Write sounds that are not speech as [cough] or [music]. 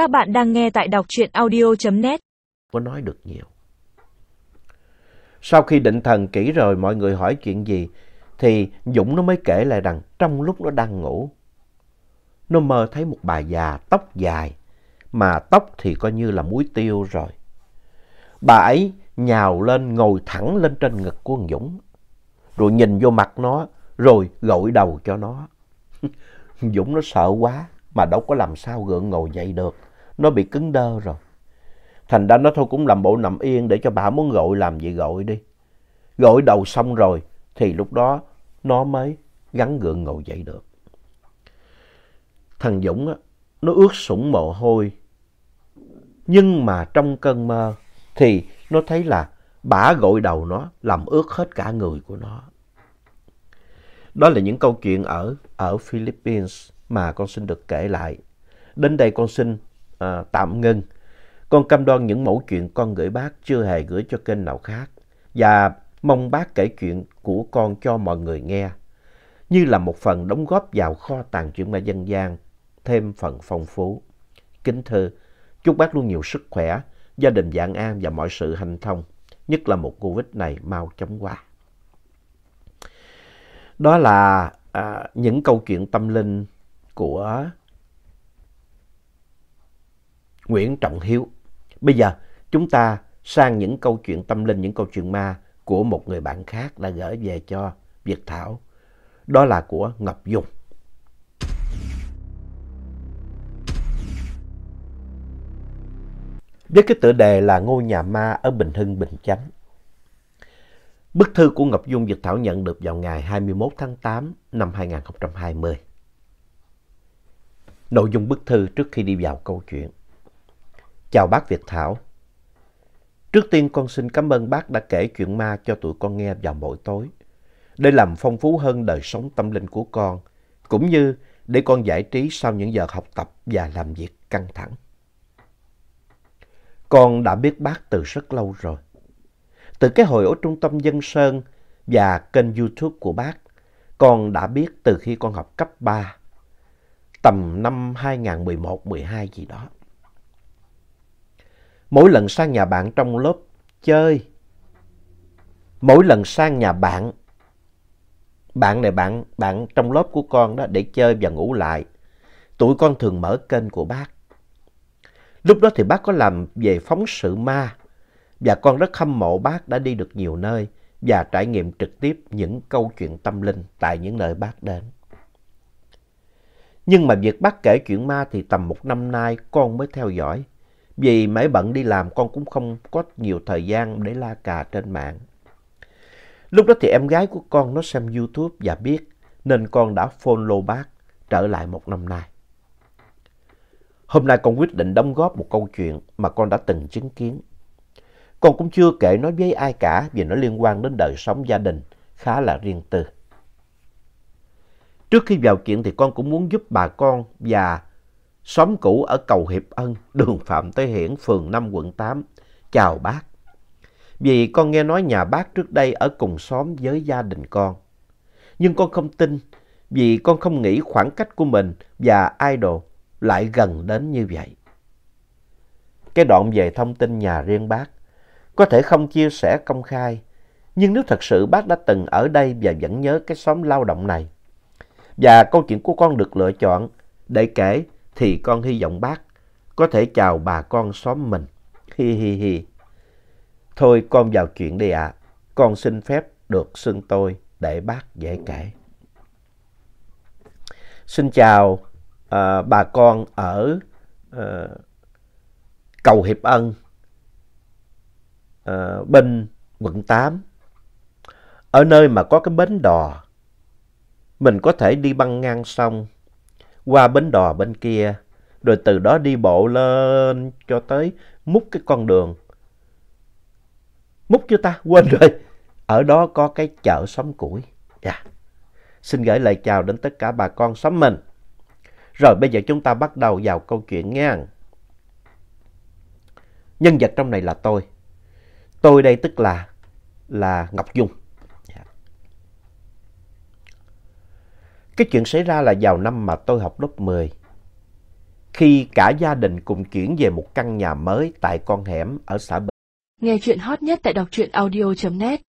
Các bạn đang nghe tại đọc truyện audio.net. Có nói được nhiều. Sau khi định thần kỹ rồi, mọi người hỏi chuyện gì, thì Dũng nó mới kể lại rằng trong lúc nó đang ngủ, nó mơ thấy một bà già tóc dài, mà tóc thì coi như là muối tiêu rồi. Bà ấy nhào lên ngồi thẳng lên trên ngực của Dũng, rồi nhìn vô mặt nó, rồi gội đầu cho nó. [laughs] Dũng nó sợ quá, mà đâu có làm sao gượng ngồi dậy được. Nó bị cứng đơ rồi. Thành ra nó thôi cũng làm bộ nằm yên để cho bà muốn gội làm gì gội đi. Gội đầu xong rồi thì lúc đó nó mới gắn gượng ngồi dậy được. Thằng Dũng á, nó ướt sũng mồ hôi. Nhưng mà trong cơn mơ thì nó thấy là bả gội đầu nó làm ướt hết cả người của nó. Đó là những câu chuyện ở, ở Philippines mà con xin được kể lại. Đến đây con xin à, tạm ngưng. Con cam đoan những mẫu chuyện con gửi bác chưa hề gửi cho kênh nào khác. Và mong bác kể chuyện của con cho mọi người nghe. Như là một phần đóng góp vào kho tàng chuyện ma dân gian, thêm phần phong phú. Kính thưa, chúc bác luôn nhiều sức khỏe, gia đình dạng an và mọi sự hanh thông. Nhất là một Covid này mau chóng qua. Đó là à, những câu chuyện tâm linh của Nguyễn Trọng Hiếu. Bây giờ chúng ta sang những câu chuyện tâm linh, những câu chuyện ma của một người bạn khác đã gửi về cho Việt Thảo. Đó là của Ngọc Dung. Với cái tựa đề là Ngôi nhà ma ở Bình Hưng, Bình Chánh. Bức thư của Ngọc Dung Việt Thảo nhận được vào ngày 21 tháng 8 năm 2020. Nội dung bức thư trước khi đi vào câu chuyện. Chào bác Việt Thảo. Trước tiên con xin cảm ơn bác đã kể chuyện ma cho tụi con nghe vào mỗi tối. Để làm phong phú hơn đời sống tâm linh của con, cũng như để con giải trí sau những giờ học tập và làm việc căng thẳng. Con đã biết bác từ rất lâu rồi. Từ cái hồi ở trung tâm Dân Sơn và kênh YouTube của bác, con đã biết từ khi con học cấp 3, tầm năm 2011-12 gì đó. Mỗi lần sang nhà bạn trong lớp chơi, mỗi lần sang nhà bạn, bạn này bạn, bạn trong lớp của con đó để chơi và ngủ lại, tụi con thường mở kênh của bác. Lúc đó thì bác có làm về phóng sự ma và con rất hâm mộ bác đã đi được nhiều nơi và trải nghiệm trực tiếp những câu chuyện tâm linh tại những nơi bác đến. Nhưng mà việc bác kể chuyện ma thì tầm một năm nay con mới theo dõi. Vì mãi bận đi làm, con cũng không có nhiều thời gian để la cà trên mạng. Lúc đó thì em gái của con nó xem YouTube và biết nên con đã follow bác trở lại một năm nay. Hôm nay con quyết định đóng góp một câu chuyện mà con đã từng chứng kiến. Con cũng chưa kể nói với ai cả vì nó liên quan đến đời sống gia đình khá là riêng tư. Trước khi vào chuyện thì con cũng muốn giúp bà con và xóm cũ ở cầu Hiệp Ân, đường Phạm Tế Hiển, phường 5, quận 8. Chào bác. Vì con nghe nói nhà bác trước đây ở cùng xóm với gia đình con. Nhưng con không tin vì con không nghĩ khoảng cách của mình và idol lại gần đến như vậy. Cái đoạn về thông tin nhà riêng bác có thể không chia sẻ công khai, nhưng nếu thật sự bác đã từng ở đây và vẫn nhớ cái xóm lao động này, và câu chuyện của con được lựa chọn để kể thì con hy vọng bác có thể chào bà con xóm mình. Hi hi hi. Thôi con vào chuyện đi ạ. Con xin phép được xưng tôi để bác dễ kể. Xin chào uh, bà con ở uh, cầu Hiệp Ân, uh, bên quận 8. Ở nơi mà có cái bến đò, mình có thể đi băng ngang sông, qua bến đò bên kia, rồi từ đó đi bộ lên cho tới múc cái con đường. Múc chưa ta? Quên rồi. Ở đó có cái chợ xóm củi. Dạ. Yeah. Xin gửi lời chào đến tất cả bà con xóm mình. Rồi bây giờ chúng ta bắt đầu vào câu chuyện nha. Nhân vật trong này là tôi. Tôi đây tức là là Ngọc Dung. Yeah. Cái chuyện xảy ra là vào năm mà tôi học lớp 10. khi cả gia đình cùng chuyển về một căn nhà mới tại con hẻm ở xã Bình. Nghe chuyện hot nhất tại đọc truyện audio.net